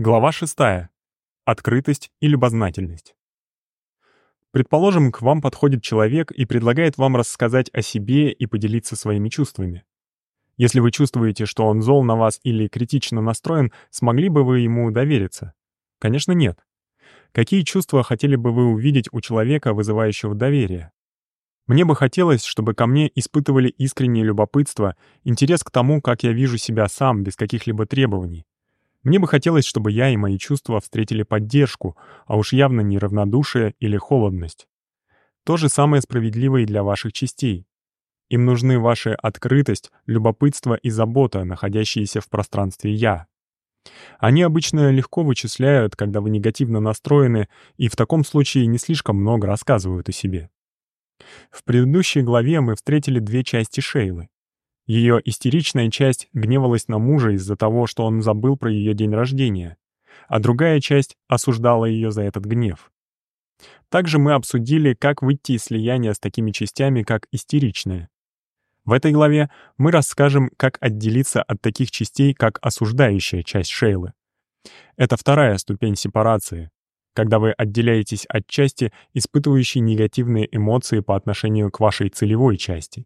Глава 6. Открытость и любознательность. Предположим, к вам подходит человек и предлагает вам рассказать о себе и поделиться своими чувствами. Если вы чувствуете, что он зол на вас или критично настроен, смогли бы вы ему довериться? Конечно, нет. Какие чувства хотели бы вы увидеть у человека, вызывающего доверие? Мне бы хотелось, чтобы ко мне испытывали искреннее любопытство, интерес к тому, как я вижу себя сам, без каких-либо требований. Мне бы хотелось, чтобы я и мои чувства встретили поддержку, а уж явно не равнодушие или холодность. То же самое справедливо и для ваших частей. Им нужны ваша открытость, любопытство и забота, находящиеся в пространстве «я». Они обычно легко вычисляют, когда вы негативно настроены, и в таком случае не слишком много рассказывают о себе. В предыдущей главе мы встретили две части Шейлы. Ее истеричная часть гневалась на мужа из-за того, что он забыл про ее день рождения, а другая часть осуждала ее за этот гнев. Также мы обсудили, как выйти из слияния с такими частями, как истеричная. В этой главе мы расскажем, как отделиться от таких частей, как осуждающая часть Шейлы. Это вторая ступень сепарации, когда вы отделяетесь от части, испытывающей негативные эмоции по отношению к вашей целевой части.